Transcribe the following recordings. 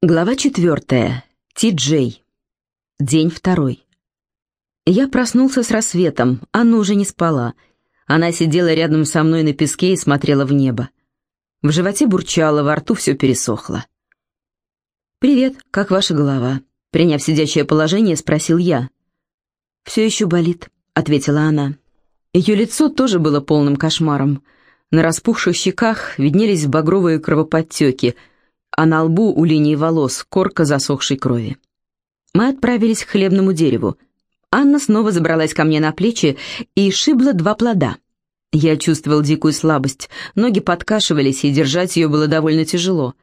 Глава четвертая. Ти-Джей. День второй. Я проснулся с рассветом, Анна уже не спала. Она сидела рядом со мной на песке и смотрела в небо. В животе бурчало, во рту все пересохло. «Привет, как ваша голова?» Приняв сидячее положение, спросил я. «Все еще болит», — ответила она. Ее лицо тоже было полным кошмаром. На распухших щеках виднелись багровые кровоподтеки — а на лбу у линии волос корка засохшей крови. Мы отправились к хлебному дереву. Анна снова забралась ко мне на плечи и шибла два плода. Я чувствовал дикую слабость, ноги подкашивались, и держать ее было довольно тяжело.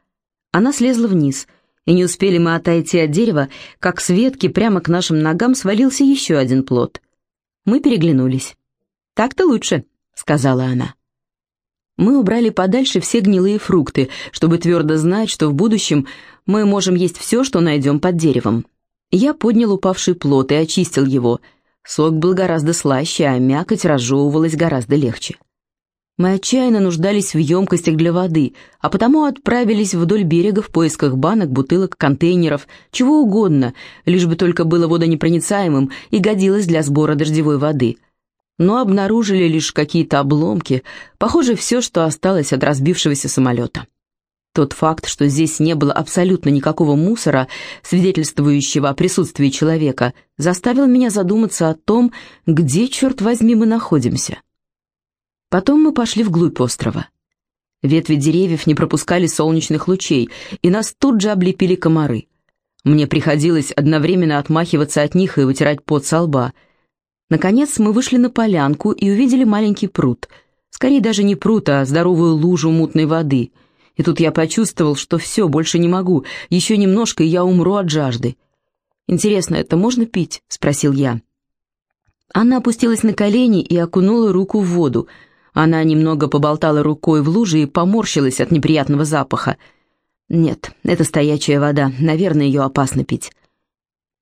Она слезла вниз, и не успели мы отойти от дерева, как с ветки прямо к нашим ногам свалился еще один плод. Мы переглянулись. «Так-то лучше», — сказала она. Мы убрали подальше все гнилые фрукты, чтобы твердо знать, что в будущем мы можем есть все, что найдем под деревом. Я поднял упавший плод и очистил его. Сок был гораздо слаще, а мякоть разжевывалась гораздо легче. Мы отчаянно нуждались в емкостях для воды, а потому отправились вдоль берега в поисках банок, бутылок, контейнеров, чего угодно, лишь бы только было водонепроницаемым и годилось для сбора дождевой воды — но обнаружили лишь какие-то обломки, похоже, все, что осталось от разбившегося самолета. Тот факт, что здесь не было абсолютно никакого мусора, свидетельствующего о присутствии человека, заставил меня задуматься о том, где, черт возьми, мы находимся. Потом мы пошли вглубь острова. Ветви деревьев не пропускали солнечных лучей, и нас тут же облепили комары. Мне приходилось одновременно отмахиваться от них и вытирать пот со лба — Наконец мы вышли на полянку и увидели маленький пруд. Скорее даже не пруд, а здоровую лужу мутной воды. И тут я почувствовал, что все, больше не могу. Еще немножко, и я умру от жажды. «Интересно, это можно пить?» — спросил я. Она опустилась на колени и окунула руку в воду. Она немного поболтала рукой в луже и поморщилась от неприятного запаха. «Нет, это стоячая вода, наверное, ее опасно пить».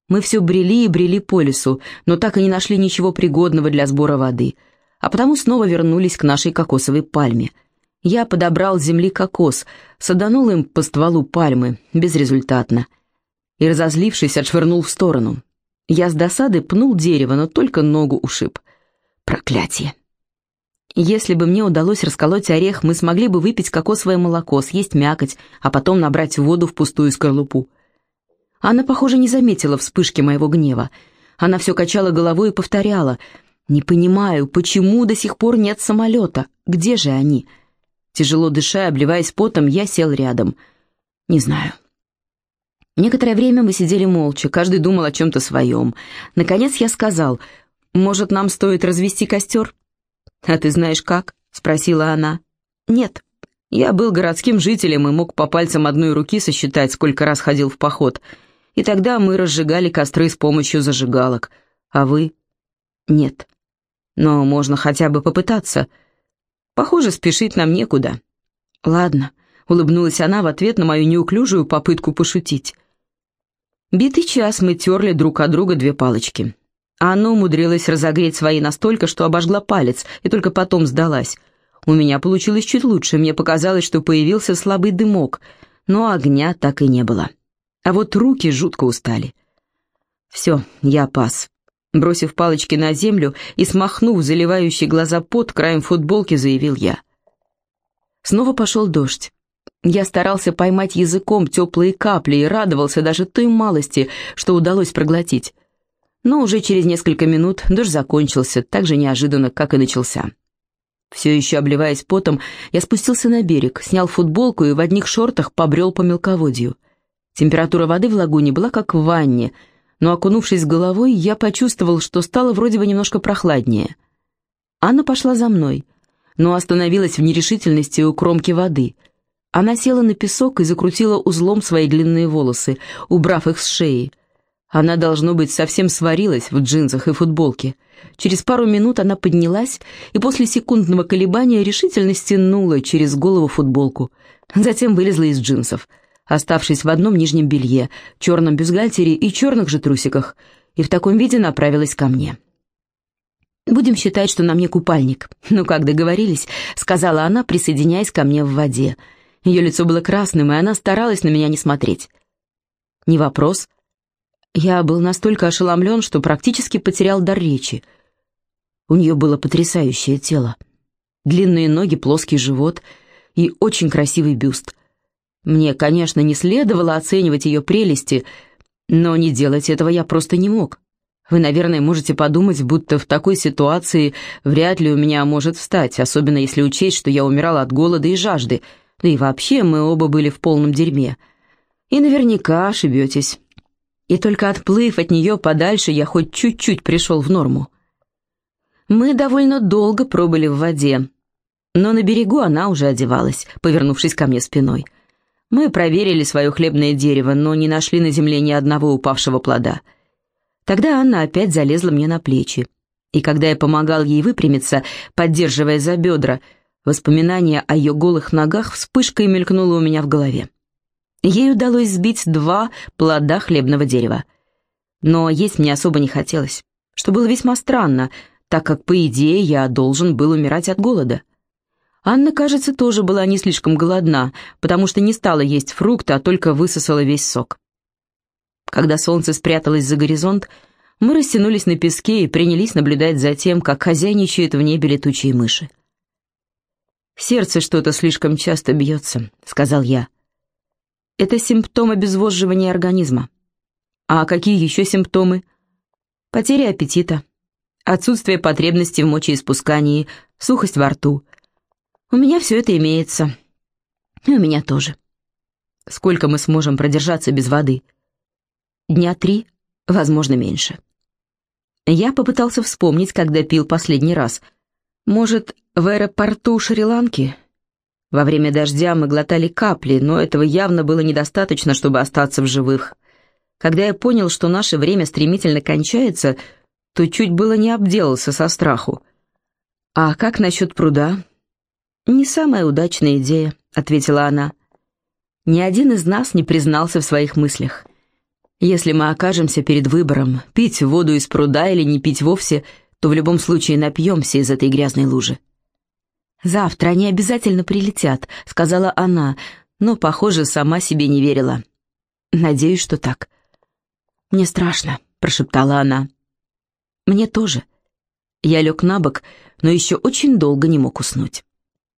Мы все брели и брели по лесу, но так и не нашли ничего пригодного для сбора воды, а потому снова вернулись к нашей кокосовой пальме. Я подобрал земли кокос, саданул им по стволу пальмы, безрезультатно. И, разозлившись, отшвырнул в сторону. Я с досады пнул дерево, но только ногу ушиб. Проклятие! Если бы мне удалось расколоть орех, мы смогли бы выпить кокосовое молоко, съесть мякоть, а потом набрать воду в пустую скорлупу. Она, похоже, не заметила вспышки моего гнева. Она все качала головой и повторяла. «Не понимаю, почему до сих пор нет самолета? Где же они?» Тяжело дыша, обливаясь потом, я сел рядом. «Не знаю». Некоторое время мы сидели молча, каждый думал о чем-то своем. Наконец я сказал, «Может, нам стоит развести костер?» «А ты знаешь как?» — спросила она. «Нет. Я был городским жителем и мог по пальцам одной руки сосчитать, сколько раз ходил в поход и тогда мы разжигали костры с помощью зажигалок. А вы? Нет. Но можно хотя бы попытаться. Похоже, спешить нам некуда. Ладно, улыбнулась она в ответ на мою неуклюжую попытку пошутить. Битый час мы терли друг от друга две палочки. А она умудрилась разогреть свои настолько, что обожгла палец, и только потом сдалась. У меня получилось чуть лучше, мне показалось, что появился слабый дымок, но огня так и не было. А вот руки жутко устали. Все, я пас. Бросив палочки на землю и смахнув заливающий глаза под краем футболки, заявил я. Снова пошел дождь. Я старался поймать языком теплые капли и радовался даже той малости, что удалось проглотить. Но уже через несколько минут дождь закончился так же неожиданно, как и начался. Все еще обливаясь потом, я спустился на берег, снял футболку и в одних шортах побрел по мелководью. Температура воды в лагуне была как в ванне, но, окунувшись головой, я почувствовал, что стало вроде бы немножко прохладнее. Анна пошла за мной, но остановилась в нерешительности у кромки воды. Она села на песок и закрутила узлом свои длинные волосы, убрав их с шеи. Она, должно быть, совсем сварилась в джинсах и футболке. Через пару минут она поднялась и после секундного колебания решительно стянула через голову футболку. Затем вылезла из джинсов — оставшись в одном нижнем белье, черном бюстгальтере и черных же трусиках, и в таком виде направилась ко мне. «Будем считать, что на мне купальник. Ну, как договорились», — сказала она, присоединяясь ко мне в воде. Ее лицо было красным, и она старалась на меня не смотреть. Не вопрос. Я был настолько ошеломлен, что практически потерял дар речи. У нее было потрясающее тело. Длинные ноги, плоский живот и очень красивый бюст. Мне, конечно, не следовало оценивать ее прелести, но не делать этого я просто не мог. Вы, наверное, можете подумать, будто в такой ситуации вряд ли у меня может встать, особенно если учесть, что я умирал от голода и жажды, да и вообще мы оба были в полном дерьме. И наверняка ошибетесь. И только отплыв от нее подальше, я хоть чуть-чуть пришел в норму. Мы довольно долго пробыли в воде, но на берегу она уже одевалась, повернувшись ко мне спиной. Мы проверили свое хлебное дерево, но не нашли на земле ни одного упавшего плода — Тогда Анна опять залезла мне на плечи. И когда я помогал ей выпрямиться, поддерживая за бедра, воспоминание о ее голых ногах вспышкой мелькнуло у меня в голове. Ей удалось сбить два плода хлебного дерева. Но есть мне особо не хотелось, что было весьма странно, так как, по идее, я должен был умирать от голода. Анна, кажется, тоже была не слишком голодна, потому что не стала есть фрукты, а только высосала весь сок. Когда солнце спряталось за горизонт, мы растянулись на песке и принялись наблюдать за тем, как хозяйничают в небе летучие мыши. «Сердце что-то слишком часто бьется», — сказал я. «Это симптом обезвоживания организма». «А какие еще симптомы?» «Потеря аппетита, отсутствие потребности в мочеиспускании, сухость во рту. У меня все это имеется. И у меня тоже. Сколько мы сможем продержаться без воды?» Дня три, возможно, меньше. Я попытался вспомнить, когда пил последний раз. Может, в аэропорту Шри-Ланки? Во время дождя мы глотали капли, но этого явно было недостаточно, чтобы остаться в живых. Когда я понял, что наше время стремительно кончается, то чуть было не обделался со страху. «А как насчет пруда?» «Не самая удачная идея», — ответила она. «Ни один из нас не признался в своих мыслях. Если мы окажемся перед выбором, пить воду из пруда или не пить вовсе, то в любом случае напьемся из этой грязной лужи. «Завтра они обязательно прилетят», — сказала она, но, похоже, сама себе не верила. «Надеюсь, что так». «Мне страшно», — прошептала она. «Мне тоже». Я лег на бок, но еще очень долго не мог уснуть.